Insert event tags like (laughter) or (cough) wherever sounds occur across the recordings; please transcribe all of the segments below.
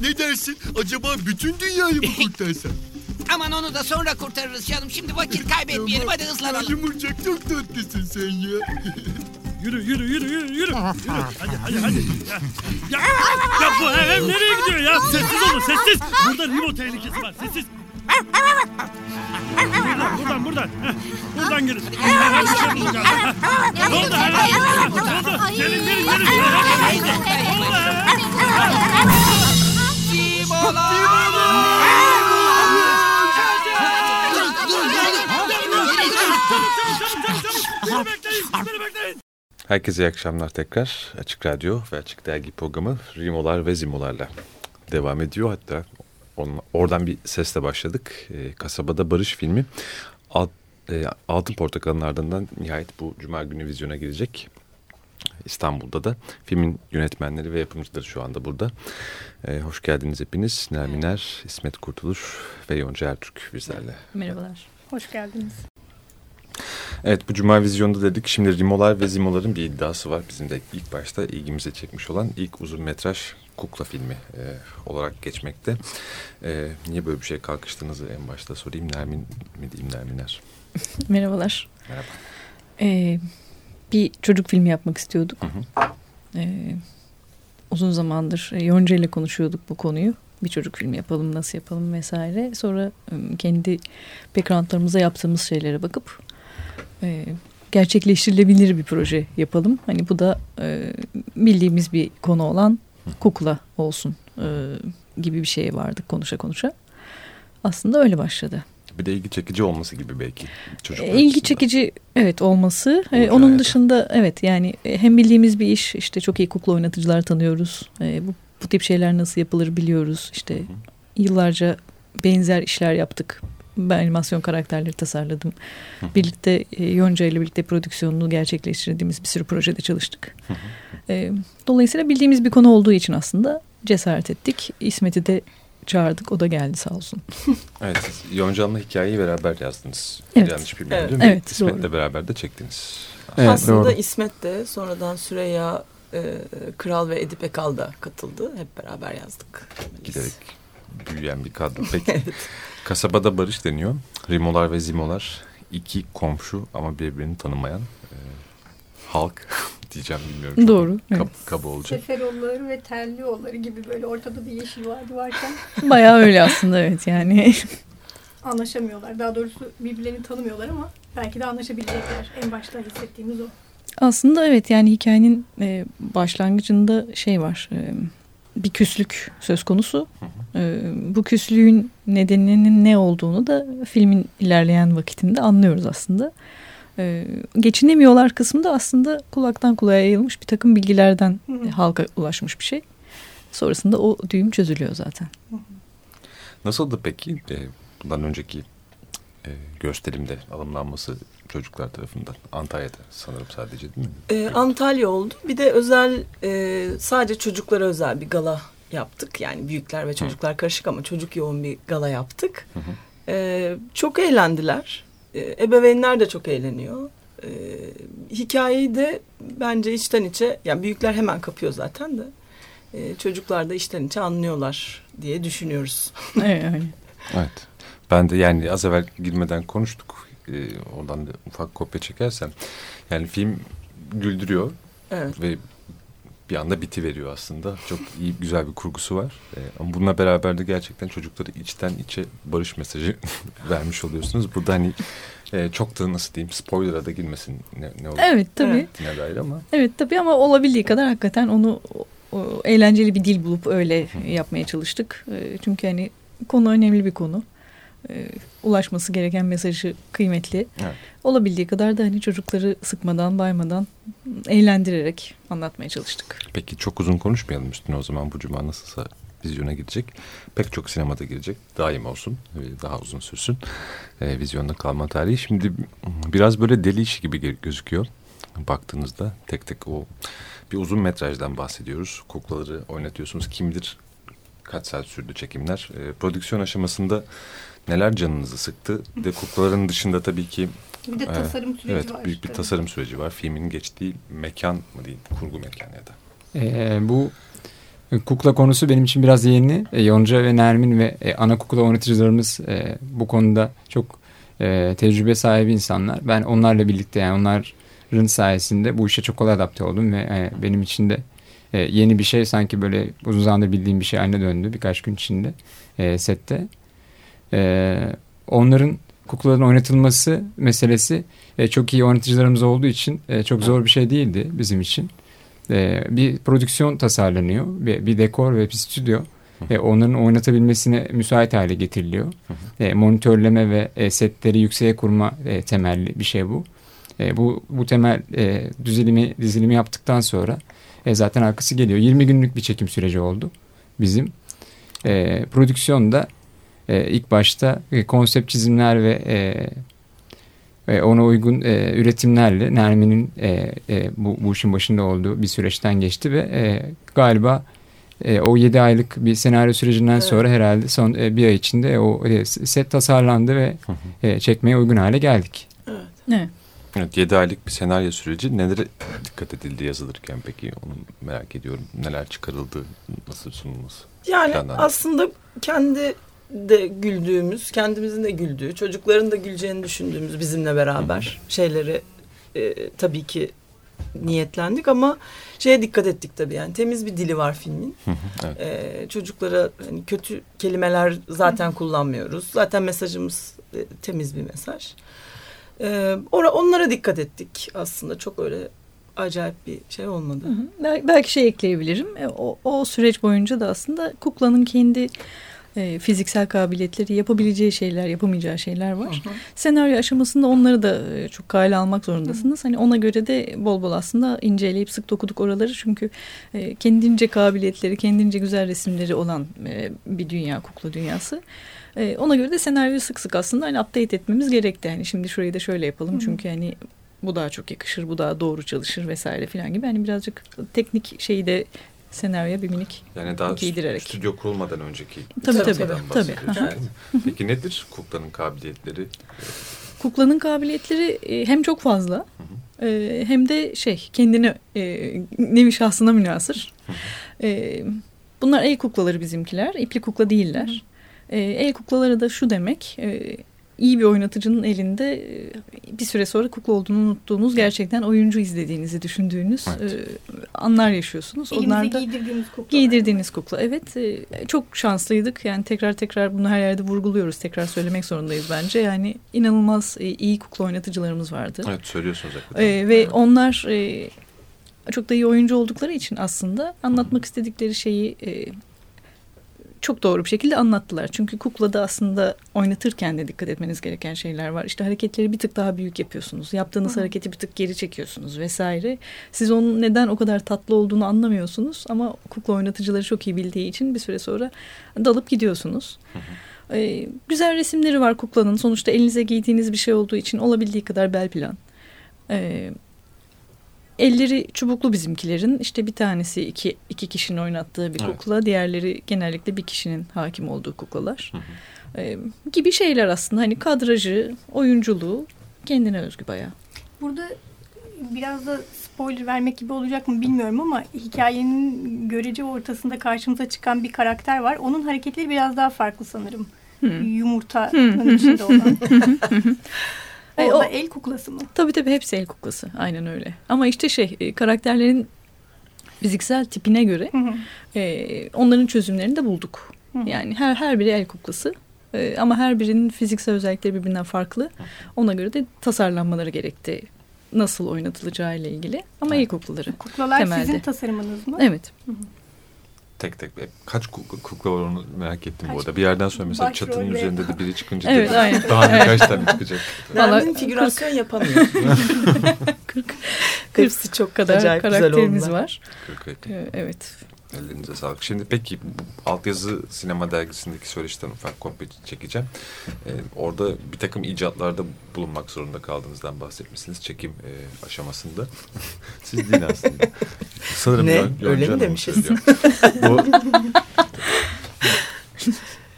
Ne dersin? Acaba bütün dünyayı mı kurtarsan? Aman onu da sonra kurtarırız canım. Şimdi vakit kaybetmeyelim. Hadi hızlanalım. Yumurcak çok tatlısın sen ya. Yürü yürü yürü yürü yürü. Hadi hadi hadi. Ya, ya, ya bu ev nereye gidiyor ya? Sessiz olun sessiz. Burada Rimo tehlikesi var sessiz. Buradan buradan buradan. Buradan girin. Ne oldu? Ne oldu? Gelin gelin gelin. Ne oldu? Herkese iyi akşamlar tekrar. Açık Radyo ve Açık Dergi programı Rimolar ve Zimolarla devam ediyor. Hatta on, oradan bir sesle başladık. E, Kasabada Barış filmi Alt, e, Altın Portakal'ın ardından nihayet bu Cuma günü vizyona girecek. İstanbul'da da filmin yönetmenleri ve yapımcıları şu anda burada. E, hoş geldiniz hepiniz. Nerminer, İsmet Kurtuluş ve Yonca Ertürk bizlerle. Merhabalar. Hoş geldiniz. Evet bu Cuma vizyonda dedik. Şimdi Rimolar ve Zimolar'ın bir iddiası var. Bizim de ilk başta ilgimize çekmiş olan ilk uzun metraj kukla filmi e, olarak geçmekte. E, niye böyle bir şey kalkıştığınızı en başta sorayım. Nermin mi diyeyim Nerminer? (laughs) Merhabalar. Merhaba. Ee, bir çocuk filmi yapmak istiyorduk. Hı hı. Ee, uzun zamandır e, Yonca ile konuşuyorduk bu konuyu. Bir çocuk filmi yapalım, nasıl yapalım vesaire. Sonra e, kendi backgroundlarımıza yaptığımız şeylere bakıp e, gerçekleştirilebilir bir proje yapalım. Hani bu da e, bildiğimiz bir konu olan kukla olsun e, gibi bir şeye vardık konuşa konuşa. Aslında öyle başladı. Bir de ilgi çekici olması gibi belki. Çocuklar E, ilgi açısından. çekici evet olması. E, Olacağı onun yerde. dışında evet yani e, hem bildiğimiz bir iş işte çok iyi kukla oynatıcılar tanıyoruz. E, bu, bu tip şeyler nasıl yapılır biliyoruz. İşte yıllarca benzer işler yaptık. Ben animasyon karakterleri tasarladım. Birlikte e, Yonca ile birlikte prodüksiyonunu gerçekleştirdiğimiz bir sürü projede çalıştık. E, dolayısıyla bildiğimiz bir konu olduğu için aslında cesaret ettik. İsmet'i de çağırdık. O da geldi sağ olsun. (laughs) Evet siz Yonca'nla hikayeyi beraber yazdınız. Evet. Yanlış bilmiyorum Evet. değil mi? Evet, İsmet'le doğru. beraber de çektiniz. Evet, Aslında doğru. İsmet de sonradan Süreyya e, Kral ve Edip Ekal da katıldı. Hep beraber yazdık. Giderek büyüyen bir kadro. (laughs) Peki Evet. kasabada barış deniyor. Rimolar ve Zimolar iki komşu ama birbirini tanımayan e, halk diyeceğim bilmiyorum. Doğru, Kab, evet. kaba olacak. Seferoğulları ve Tellioğulları gibi böyle ortada bir yeşil vadi varken (laughs) Bayağı öyle aslında evet yani. (laughs) anlaşamıyorlar. Daha doğrusu birbirlerini tanımıyorlar ama belki de anlaşabilecekler. En başta hissettiğimiz o. Aslında evet yani hikayenin e, başlangıcında şey var. e, bir küslük söz konusu. E, bu küslüğün nedeninin ne olduğunu da filmin ilerleyen vakitinde anlıyoruz aslında. E, geçinemiyorlar kısmında aslında kulaktan kulağa yayılmış bir takım bilgilerden Hı hı. halka ulaşmış bir şey. Sonrasında o düğüm çözülüyor zaten. Nasıldı peki e, bundan önceki e, gösterimde alımlanması çocuklar tarafından? Antalya'da sanırım sadece değil mi? E, Antalya oldu. Bir de özel e, sadece çocuklara özel bir gala yaptık. Yani büyükler ve çocuklar karışık ama çocuk yoğun bir gala yaptık. Hı hı. E, çok eğlendiler. E, ebeveynler de çok eğleniyor. E, hikayeyi de bence içten içe yani büyükler hemen kapıyor zaten de. E, çocuklar da içten içe anlıyorlar diye düşünüyoruz. (laughs) Evet, öyle. Evet. Ben de yani az evvel girmeden konuştuk. E, oradan da ufak kopya çekersem. Yani film güldürüyor Evet. ve bir anda biti veriyor aslında. Çok iyi güzel bir kurgusu var. E, ama bununla beraber de gerçekten çocukları içten içe barış mesajı (laughs) vermiş oluyorsunuz. Burada hani e, çok da nasıl diyeyim spoiler'a da girmesin ne, ne olur Evet tabii. Evet. ne dair ama Evet tabii ama olabildiği kadar hakikaten onu o eğlenceli bir dil bulup öyle yapmaya çalıştık. E, Çünkü hani konu önemli bir konu. E, Ulaşması gereken mesajı kıymetli. Evet. Olabildiği kadar da hani çocukları sıkmadan, baymadan eğlendirerek anlatmaya çalıştık. Peki çok uzun konuşmayalım üstüne o zaman bu cuma nasılsa vizyona girecek. Pek çok sinemada girecek. Daim olsun. e, Daha uzun sürsün. E, vizyonda kalma tarihi. Şimdi biraz böyle deli işi gibi gözüküyor. Baktığınızda tek tek o bir uzun metrajdan bahsediyoruz. Kuklaları oynatıyorsunuz. Kim bilir kaç saat sürdü çekimler. E, prodüksiyon aşamasında neler canınızı sıktı? De kuklaların dışında tabii ki Bir de Evet, tasarım süreci evet var. büyük bir tabii. tasarım süreci var. Filmin geçtiği mekan mı diyeyim, kurgu mekan ya da. E, Ee, bu Kukla konusu benim için biraz yeni. E, Yonca ve Nermin ve e, ana kukla oynatıcılarımız e, bu konuda çok e, tecrübe sahibi insanlar. Ben onlarla birlikte yani onların sayesinde bu işe çok kolay adapte oldum ve e, benim için de e, yeni bir şey sanki böyle uzun zamandır bildiğim bir şey haline döndü birkaç gün içinde e, sette. E, onların kuklaların oynatılması meselesi e, çok iyi oynatıcılarımız olduğu için e, çok zor bir şey değildi bizim için. E, bir prodüksiyon tasarlanıyor, bir, bir dekor ve bir stüdyo. E, onların oynatabilmesine müsait hale getiriliyor. E, monitörleme ve e, setleri yükseğe kurma e, temelli bir şey bu. E, bu bu temel e, düzilimi dizilimi yaptıktan sonra e, zaten arkası geliyor. 20 günlük bir çekim süreci oldu bizim. E, prodüksiyonda e, ilk başta e, konsept çizimler ve e, e, ona uygun e, üretimlerle Nermin'in e, e, bu, bu işin başında olduğu bir süreçten geçti ve e, galiba e, o 7 aylık bir senaryo sürecinden Evet. sonra herhalde son e, bir ay içinde o e, set tasarlandı ve e, çekmeye uygun hale geldik. Evet. Evet 7 aylık bir senaryo süreci nelere dikkat edildi yazılırken peki onu merak ediyorum. Neler çıkarıldı, nasıl sunulması? Yani Planlandı. aslında kendi de güldüğümüz, kendimizin de güldüğü, çocukların da güleceğini düşündüğümüz bizimle beraber şeyleri e, tabii ki niyetlendik ama şeye dikkat ettik tabii yani temiz bir dili var filmin. Hı hı, evet. E, çocuklara hani kötü kelimeler zaten kullanmıyoruz. Zaten mesajımız e, temiz bir mesaj. E, ora, onlara dikkat ettik aslında çok öyle acayip bir şey olmadı. Hı hı. Bel- Belki şey ekleyebilirim. E, O, o süreç boyunca da aslında kuklanın kendi e, fiziksel kabiliyetleri, yapabileceği şeyler, yapamayacağı şeyler var. Senaryo aşamasında onları da e, çok kale almak zorundasınız. Hani ona göre de bol bol aslında inceleyip sık dokuduk oraları. Çünkü e, kendince kabiliyetleri, kendince güzel resimleri olan e, bir dünya, kukla dünyası. E, ona göre de senaryoyu sık sık aslında hani update etmemiz gerekti. Hani şimdi şurayı da şöyle yapalım. Çünkü hani bu daha çok yakışır, bu daha doğru çalışır vesaire filan gibi. Hani birazcık teknik şeyi de senaryoya bir minik Yani daha giydirerek. stüdyo kurulmadan önceki Tabii, tabii, tabii. Peki nedir kuklanın kabiliyetleri? Kuklanın kabiliyetleri e, hem çok fazla e, hem de şey kendine nevi şahsına münasır. E, bunlar el kuklaları bizimkiler. İpli kukla değiller. El kuklaları da şu demek. İyi bir oynatıcının elinde e, bir süre sonra kukla olduğunu unuttuğunuz gerçekten oyuncu izlediğinizi düşündüğünüz Evet. e, anlar yaşıyorsunuz. Elimize Onlar da giydirdiğimiz kukla. Giydirdiğiniz kukla. Evet e, çok şanslıydık. Yani tekrar tekrar bunu her yerde vurguluyoruz. Tekrar söylemek zorundayız bence. Yani inanılmaz iyi kukla oynatıcılarımız vardı. Evet söylüyorsunuz hakikaten. E, ve onlar e, çok da iyi oyuncu oldukları için aslında anlatmak istedikleri şeyi çok doğru bir şekilde anlattılar. Çünkü kuklada aslında oynatırken de dikkat etmeniz gereken şeyler var. İşte hareketleri bir tık daha büyük yapıyorsunuz. Yaptığınız hareketi bir tık geri çekiyorsunuz vesaire. Siz onun neden o kadar tatlı olduğunu anlamıyorsunuz ama kukla oynatıcıları çok iyi bildiği için bir süre sonra dalıp gidiyorsunuz. Ee, güzel resimleri var kuklanın. Sonuçta elinize giydiğiniz bir şey olduğu için olabildiği kadar bel plan. Ee, elleri çubuklu bizimkilerin. İşte bir tanesi iki, iki kişinin oynattığı bir Evet. kukla. Diğerleri genellikle bir kişinin hakim olduğu kuklalar. Ee, gibi şeyler aslında. Hani kadrajı, oyunculuğu kendine özgü bayağı. Burada biraz da spoiler vermek gibi olacak mı bilmiyorum ama hikayenin görece ortasında karşımıza çıkan bir karakter var. Onun hareketleri biraz daha farklı sanırım. Yumurtanın içinde (laughs) olan. Ay, o da el kuklası mı? Tabii tabii hepsi el kuklası. Aynen öyle. Ama işte şey e, karakterlerin fiziksel tipine göre Hı hı. e, onların çözümlerini de bulduk. Yani her her biri el kuklası. E, ama her birinin fiziksel özellikleri birbirinden farklı. Ona göre de tasarlanmaları gerekti. Nasıl oynatılacağı ile ilgili. Ama el kuklaları. Kuklalar Temelde. sizin tasarımınız mı? Evet. Tek tek. E, Kaç kukla, var onu merak ettim bu Kaç arada. Bir yerden sonra mesela çatının üzerinde de biri çıkınca Evet, dedim, aynen. daha birkaç tane çıkacak. Vallahi Nermin figürasyon yapamıyor. 40 Hepsi çok kadar acayip güzel karakterimiz var. Kırk yakın. E, evet. Ellerinize sağlık. Şimdi peki altyazı sinema dergisindeki söyleşiden ufak kopya çekeceğim. Ee, orada bir takım icatlarda bulunmak zorunda kaldığınızdan bahsetmişsiniz çekim e, aşamasında. (laughs) Siz değil aslında. (laughs) Sanırım Ne? Yon- Öyle mi demişiz? (laughs)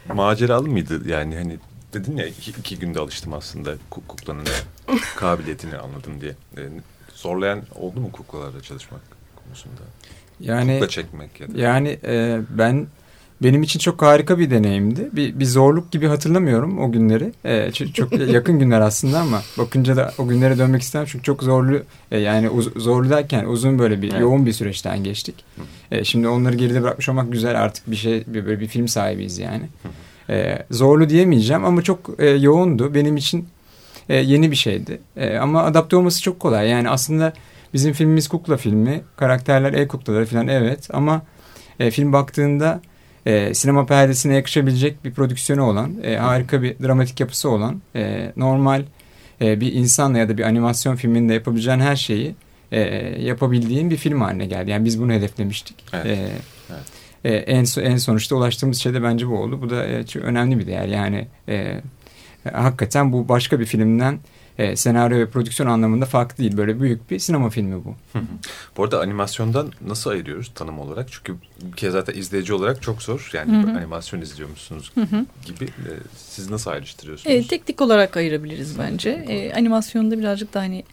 Bu maceralı mıydı? Yani hani dedin ya iki, iki günde alıştım aslında ku- kuklanın kabiliyetini anladım diye. Ee, zorlayan oldu mu kuklalarla çalışmak konusunda? Yani Kukla çekmek ya da. Yani e, ben benim için çok harika bir deneyimdi. Bir, bir zorluk gibi hatırlamıyorum o günleri. E, ç- çok (laughs) yakın günler aslında ama bakınca da o günlere dönmek istemem çünkü çok zorlu e, yani uz- zorlu derken uzun böyle bir Evet. yoğun bir süreçten geçtik. E, şimdi onları geride bırakmış olmak güzel artık bir şey bir, böyle bir film sahibiyiz yani. E, zorlu diyemeyeceğim ama çok e, yoğundu benim için e, yeni bir şeydi. E, ama adapte olması çok kolay yani aslında bizim filmimiz kukla filmi karakterler el kuklaları falan evet ama e, film baktığında e, sinema perdesine yakışabilecek bir prodüksiyonu olan, e, harika bir dramatik yapısı olan, e, normal e, bir insanla ya da bir animasyon filminde yapabileceğin her şeyi e, yapabildiğin bir film haline geldi. Yani biz bunu hedeflemiştik. Evet. E, Evet. e, en, en sonuçta ulaştığımız şey de bence bu oldu. Bu da e, çok önemli bir değer. Yani e, hakikaten bu başka bir filmden e, senaryo ve prodüksiyon anlamında farklı değil. Böyle büyük bir sinema filmi bu. Bu arada animasyondan nasıl ayırıyoruz tanım olarak? Çünkü bir kez zaten izleyici olarak çok zor. Yani Hı hı. animasyon izliyormuşsunuz Hı hı. gibi. E, Siz nasıl ayrıştırıyorsunuz? E, teknik olarak ayırabiliriz bence. E, animasyonda birazcık da hani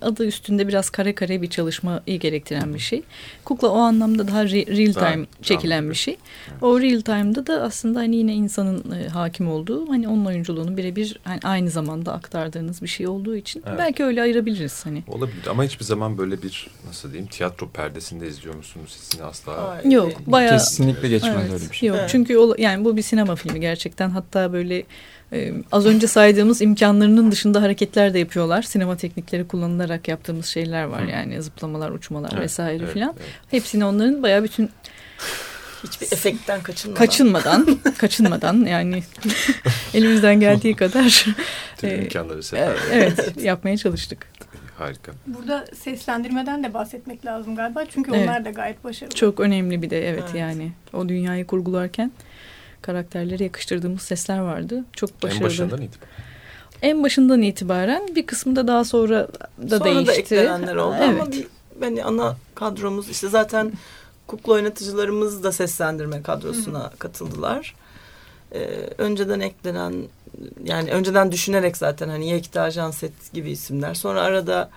adı üstünde biraz kare kare bir çalışmayı gerektiren bir şey. Kukla o anlamda daha re- real Daha time çekilen canlı. bir şey. O real time'da da aslında hani yine insanın e, hakim olduğu hani onun oyunculuğunu birebir hani aynı zamanda aktardığınız bir şey olduğu için Evet. belki öyle ayırabiliriz hani. Olabilir ama hiçbir zaman böyle bir nasıl diyeyim tiyatro perdesinde izliyor musunuz sesini asla? Ay, Yok e, bayağı Kesinlikle geçmez Evet, öyle bir şey. Yok Evet. çünkü o, yani bu bir sinema filmi gerçekten hatta böyle e, az önce saydığımız imkanlarının dışında hareketler de yapıyorlar. Sinema teknikleri kullanılarak yaptığımız şeyler var Hı. yani zıplamalar, uçmalar Evet, vesaire evet, filan. evet. Hepsini onların bayağı bütün Hiçbir efektten kaçınmadan. kaçınmadan, (laughs) kaçınmadan yani (laughs) elimizden geldiği kadar (laughs) Tüm e, imkanları sefer. evet yapmaya çalıştık. Harika. Burada seslendirmeden de bahsetmek lazım galiba. Çünkü Evet. onlar da gayet başarılı. Çok önemli bir de evet, Evet. yani o dünyayı kurgularken karakterlere yakıştırdığımız sesler vardı. Çok başarılı. En başından itibaren. En başından itibaren bir kısmı da daha sonra da Sonra değişti. da eklenenler oldu evet. ama bir hani ana kadromuz işte zaten kukla oynatıcılarımız da seslendirme kadrosuna katıldılar. Ee, önceden eklenen yani önceden düşünerek zaten hani Yekta Janset gibi isimler. Sonra arada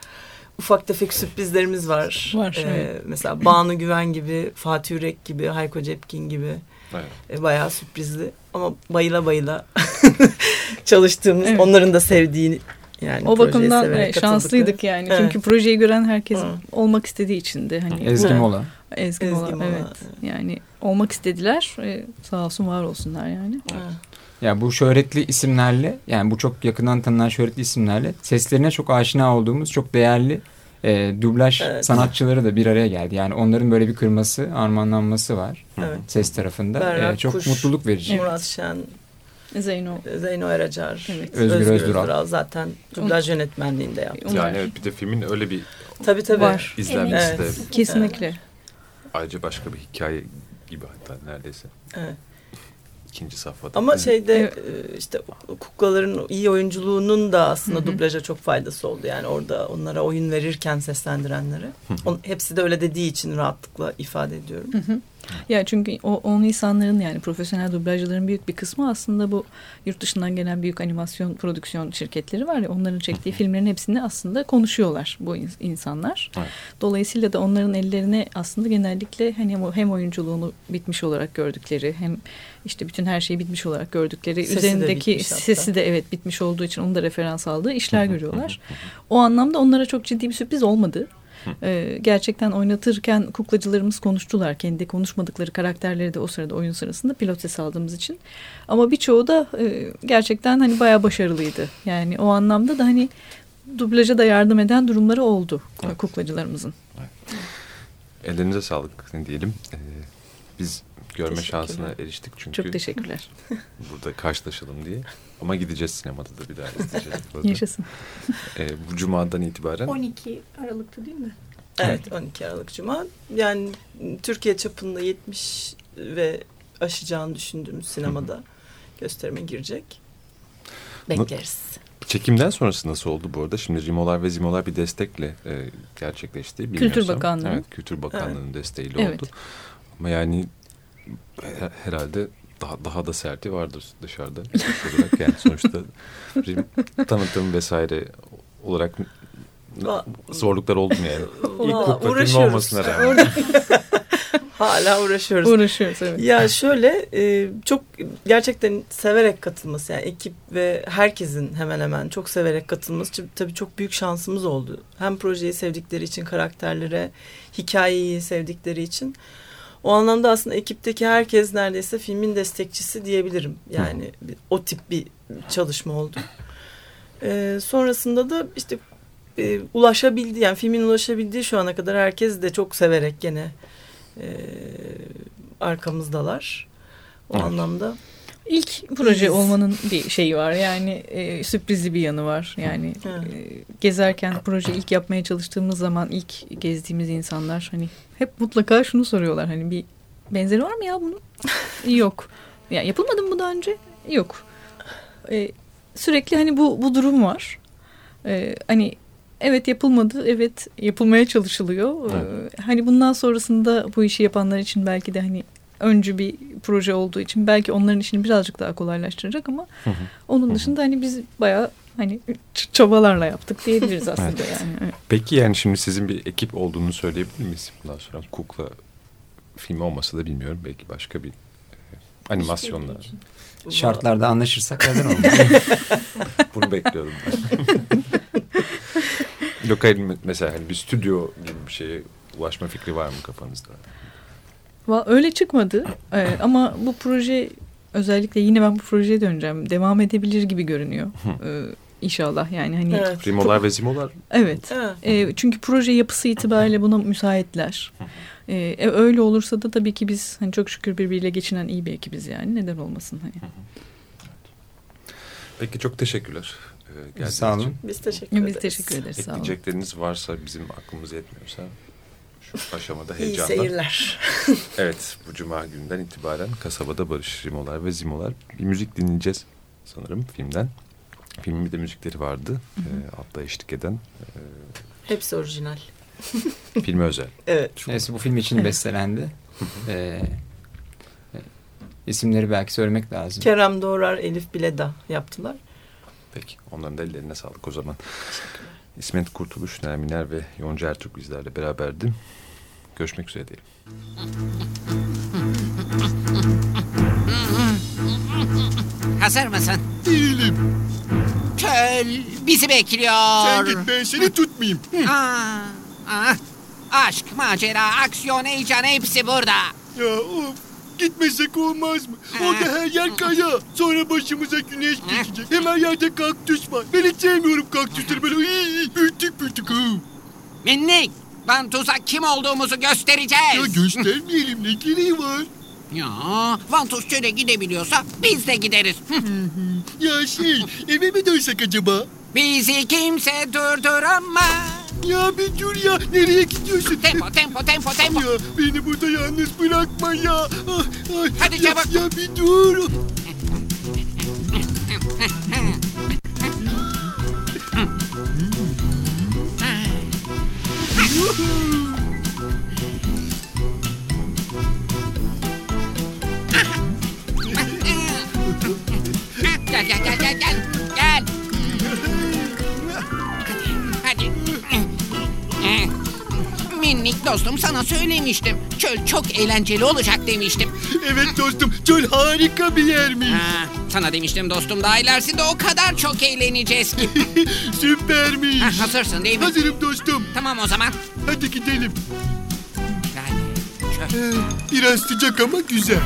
ufak tefek sürprizlerimiz var. Var, Ee, evet. Mesela Banu Güven gibi, Fatih Yürek gibi, Hayko Cepkin gibi Evet. e, bayağı sürprizli ama bayıla bayıla (laughs) çalıştığımız Evet. onların da sevdiği yani o bakımdan evet, katıldıkları. şanslıydık yani. Evet. Çünkü projeyi gören herkes Hı. olmak istediği içindi. Hani Ezgi Evet. Mola. Ezgi Mola, evet. Yani olmak istediler. Ee, sağ olsun var olsunlar yani. Ha. Ya bu şöhretli isimlerle yani bu çok yakından tanınan şöhretli isimlerle seslerine çok aşina olduğumuz çok değerli e, dublaj Evet. sanatçıları da bir araya geldi. Yani onların böyle bir kırması, armağanlanması var Evet. ses tarafında. Berrak E, çok Kuş, mutluluk verici. Murat Şen, Zeyno. Zeyno Eracar, Evet. Özgür Özdural. Özdural zaten dublaj yönetmenliğinde yaptı. Onlar- Yani evet bir de filmin öyle bir Tabii tabii. Var. izlenmesi Evet. de Kesinlikle. ayrıca başka bir hikaye gibi hatta neredeyse. Evet. İkinci safhada. Ama şeyde Evet. e, işte kuklaların iyi oyunculuğunun da aslında Hı hı. dublaja çok faydası oldu. Yani orada onlara oyun verirken seslendirenlere. On, hepsi de öyle dediği için rahatlıkla ifade ediyorum. Hı hı. Ya çünkü o, o insanların yani profesyonel dublajcıların büyük bir kısmı aslında bu yurt dışından gelen büyük animasyon prodüksiyon şirketleri var ya onların çektiği filmlerin hepsini aslında konuşuyorlar bu in- insanlar. Evet. Dolayısıyla da onların ellerine aslında genellikle hani hem, oyunculuğunu bitmiş olarak gördükleri hem işte bütün her şeyi bitmiş olarak gördükleri Sesi de üzerindeki hatta. sesi de evet bitmiş olduğu için onu da referans aldığı işler görüyorlar. O anlamda onlara çok ciddi bir sürpriz olmadı. Ee, gerçekten oynatırken kuklacılarımız konuştular. Kendi konuşmadıkları karakterleri de o sırada oyun sırasında pilot ses aldığımız için. Ama birçoğu da e, gerçekten hani bayağı başarılıydı. Yani o anlamda da hani dublaja da yardım eden durumları oldu Evet. kuklacılarımızın. Ellerinize sağlık diyelim. Ee, biz görme şansına eriştik çünkü Çok teşekkürler. (laughs) burada karşılaşalım diye. Ama gideceğiz sinemada da bir daha izleyeceğiz. Yaşasın. Ee, bu cumadan itibaren 12 Aralık'tı değil mi? Evet 12 Aralık Cuma. Yani Türkiye çapında 70 ve aşacağını düşündüğümüz sinemada gösterime girecek. Bekleriz. çekimden sonrası nasıl oldu bu arada? Şimdi Rimolar ve Zimolar bir destekle e, gerçekleşti. Kültür. Bakanlığı. Evet Kültür Bakanlığı'nın desteğiyle Evet. oldu. Ama yani herhalde daha, daha da serti vardır dışarıda. olarak. Yani sonuçta tanıtım vesaire olarak zorluklar oldu mu yani? İlk uğraşıyoruz. olmasına rağmen. (laughs) Hala uğraşıyoruz. Uğraşıyoruz evet. Ya şöyle e, çok gerçekten severek katılması yani ekip ve herkesin hemen hemen çok severek katılması tabii çok büyük şansımız oldu. Hem projeyi sevdikleri için karakterlere, hikayeyi sevdikleri için. O anlamda aslında ekipteki herkes neredeyse filmin destekçisi diyebilirim. Yani bir- o tip bir çalışma oldu. E, sonrasında da işte e, ulaşabildi yani filmin ulaşabildiği şu ana kadar herkes de çok severek gene e, arkamızdalar. O Evet. anlamda. İlk proje olmanın bir şeyi var. Yani e, sürprizli bir yanı var. Yani Evet. e, gezerken proje ilk yapmaya çalıştığımız zaman ilk gezdiğimiz insanlar hani hep mutlaka şunu soruyorlar. Hani bir benzeri var mı ya bunun? (laughs) Yok. Ya yapılmadı mı bu daha önce? Yok. E, sürekli hani bu bu durum var. E, hani evet yapılmadı. Evet yapılmaya çalışılıyor. E, hani bundan sonrasında bu işi yapanlar için belki de hani öncü bir proje olduğu için belki onların işini birazcık daha kolaylaştıracak ama onun dışında hani biz bayağı hani çabalarla yaptık diyebiliriz aslında yani. Evet. Peki yani şimdi sizin bir ekip olduğunu söyleyebilir miyiz? Bundan sonra kukla filmi olmasa da bilmiyorum. Belki başka bir e, animasyonla. Şartlarda anlaşırsak neden olmaz? (laughs) Bunu bekliyordum ben. (laughs) Hayır mesela hani bir stüdyo gibi bir şeye ulaşma fikri var mı kafanızda? Öyle çıkmadı Ee, ama bu proje özellikle yine ben bu projeye döneceğim. Devam edebilir gibi görünüyor. Ee, inşallah yani hani evet. Evet. Rimolar ve Zimolar Evet. Ee, çünkü proje yapısı itibariyle buna müsaitler. Ee, e, öyle olursa da tabii ki biz hani çok şükür birbiriyle geçinen iyi bir ekibiz yani. Neden olmasın hani. Peki çok teşekkürler. e, geldiğiniz Sağ olun. için. Biz teşekkür Biz ederiz. teşekkür ederiz. Ekleyecekleriniz varsa bizim aklımız yetmiyorsa şu aşamada İyi heyecanla. seyirler. (laughs) Evet bu cuma gününden itibaren kasabada Barış Rimolar ve Zimolar bir müzik dinleyeceğiz sanırım filmden. Filmin bir de müzikleri vardı. E, altta eşlik eden Hepsi orijinal. e, (laughs) filme özel. Evet. Neyse bu film için bestelendi. Ee, e, isimleri belki söylemek lazım. Kerem Doğrar, Elif Bileda yaptılar. Peki onların da ellerine sağlık o zaman. İsmet Kurtuluş, Nerminer ve Yonca Ertürk bizlerle beraberdi. Görüşmek üzere diyelim. Hazır mısın? Değilim. Çöl bizi Sen bekliyor. git ben seni tutmayayım. Aa, aa, aşk, macera, aksiyon, heyecan hepsi burada. Ya of. Gitmesek olmaz mı? Orada her yer kaya. Sonra başımıza güneş geçecek. Hemen yerde kaktüs var. Ben hiç sevmiyorum kaktüsleri böyle. iyi, Pütük pütük. hı. Minnik, Vantuz'a kim olduğumuzu Ya göstereceğiz. göstermeyelim ne gereği var? Ya, Vantuz çöle gidebiliyorsa biz de gideriz. Hı. Ya şey eve mi dönsek acaba? Bizi kimse durduramaz. Ya bir dur ya. Nereye gidiyorsun? Tempo, tempo, tempo, tempo. Ya beni burada yalnız bırakma ya. Ah, ah, Hadi ya, çabuk. Ya bir dur. (laughs) Gel, dostum sana söylemiştim. Çöl çok eğlenceli olacak demiştim. Evet dostum çöl harika bir yermiş. Ha, sana demiştim dostum daha ilerisinde o kadar çok eğleneceğiz ki. (laughs) Süpermiş. Ha, hazırsın değil mi? Hazırım dostum. Tamam o zaman. Hadi gidelim. Hadi. Çöl. Ee, Biraz sıcak ama güzel.